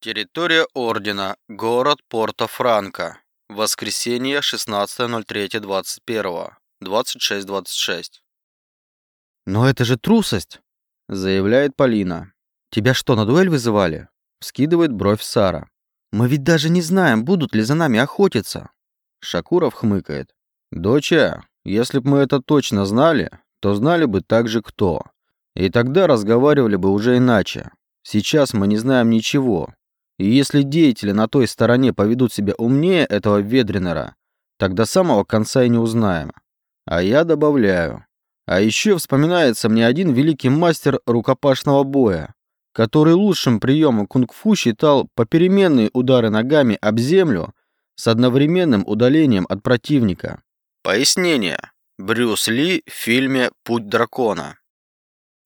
Территория Ордена. Город Порто-Франко. Воскресенье, 16.03.21. 26.26. «Но это же трусость!» — заявляет Полина. «Тебя что, на дуэль вызывали?» — вскидывает бровь Сара. «Мы ведь даже не знаем, будут ли за нами охотиться!» Шакуров хмыкает. «Доча, если б мы это точно знали, то знали бы также кто. И тогда разговаривали бы уже иначе. Сейчас мы не знаем ничего. И если деятели на той стороне поведут себя умнее этого Ведренера, тогда самого конца и не узнаем. А я добавляю. А еще вспоминается мне один великий мастер рукопашного боя, который лучшим приемом кунг-фу считал попеременные удары ногами об землю с одновременным удалением от противника. Пояснение. Брюс Ли в фильме «Путь дракона».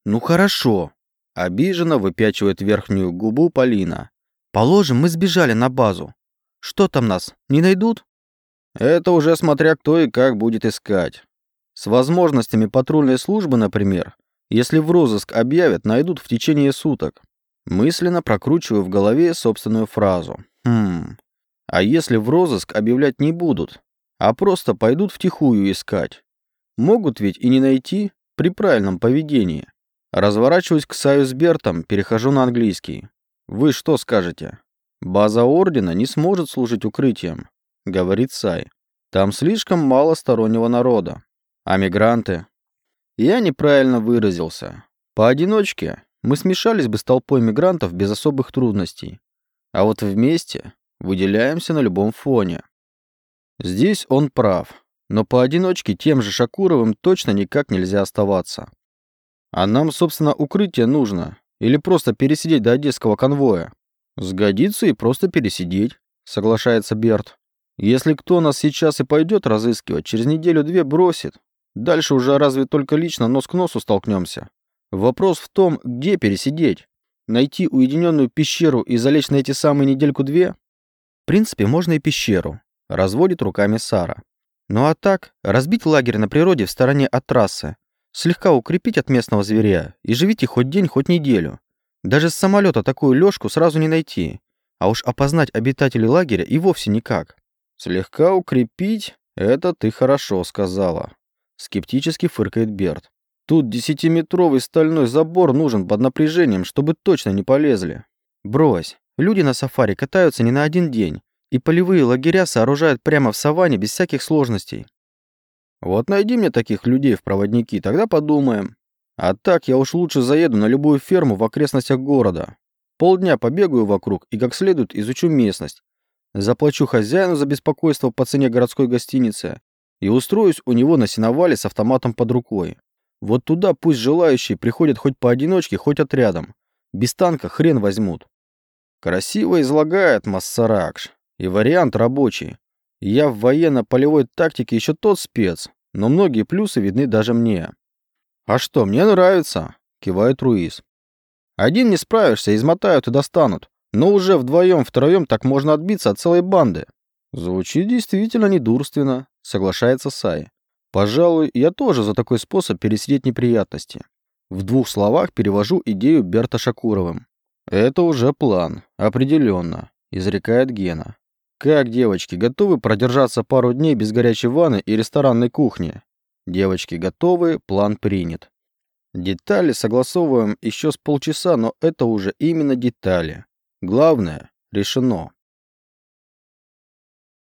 «Ну хорошо», — обиженно выпячивает верхнюю губу Полина. «Положим, мы сбежали на базу. Что там нас, не найдут?» «Это уже смотря кто и как будет искать. С возможностями патрульной службы, например, если в розыск объявят, найдут в течение суток. Мысленно прокручиваю в голове собственную фразу. Хм. А если в розыск объявлять не будут, а просто пойдут втихую искать? Могут ведь и не найти при правильном поведении. Разворачиваюсь к Саю с Бертом, перехожу на английский. Вы что скажете? База Ордена не сможет служить укрытием, говорит Сай. Там слишком мало стороннего народа. А мигранты? Я неправильно выразился. Поодиночке мы смешались бы с толпой мигрантов без особых трудностей. А вот вместе выделяемся на любом фоне. Здесь он прав. Но поодиночке тем же Шакуровым точно никак нельзя оставаться. А нам, собственно, укрытие нужно. Или просто пересидеть до одесского конвоя. Сгодится и просто пересидеть, соглашается Берт. Если кто нас сейчас и пойдет разыскивать, через неделю-две бросит. Дальше уже разве только лично нос к носу столкнемся. Вопрос в том, где пересидеть. Найти уединенную пещеру и залечь на эти самые недельку-две? В принципе, можно и пещеру. Разводит руками Сара. Ну а так, разбить лагерь на природе в стороне от трассы, слегка укрепить от местного зверя и живите хоть день, хоть неделю. Даже с самолета такую лёжку сразу не найти, а уж опознать обитателей лагеря и вовсе никак. Слегка укрепить — это ты хорошо сказала. Скептически фыркает Берт. Тут десятиметровый стальной забор нужен под напряжением, чтобы точно не полезли. Брось, люди на сафари катаются не на один день, и полевые лагеря сооружают прямо в саванне без всяких сложностей. Вот найди мне таких людей в проводники, тогда подумаем. А так я уж лучше заеду на любую ферму в окрестностях города. Полдня побегаю вокруг и как следует изучу местность. Заплачу хозяину за беспокойство по цене городской гостиницы и устроюсь у него на сеновале с автоматом под рукой. Вот туда пусть желающие приходят хоть поодиночке, хоть отрядом. Без танка хрен возьмут. Красиво излагает Массаракш. И вариант рабочий. Я в военно-полевой тактике еще тот спец, но многие плюсы видны даже мне. «А что, мне нравится», — кивает Руис. «Один не справишься, измотают и достанут, но уже вдвоем-втроем так можно отбиться от целой банды». «Звучит действительно недурственно», — соглашается Сай. «Пожалуй, я тоже за такой способ пересидеть неприятности». В двух словах перевожу идею Берта Шакуровым. «Это уже план, определенно», — изрекает Гена. Как, девочки, готовы продержаться пару дней без горячей ванны и ресторанной кухни? Девочки готовы, план принят. Детали согласовываем еще с полчаса, но это уже именно детали. Главное, решено.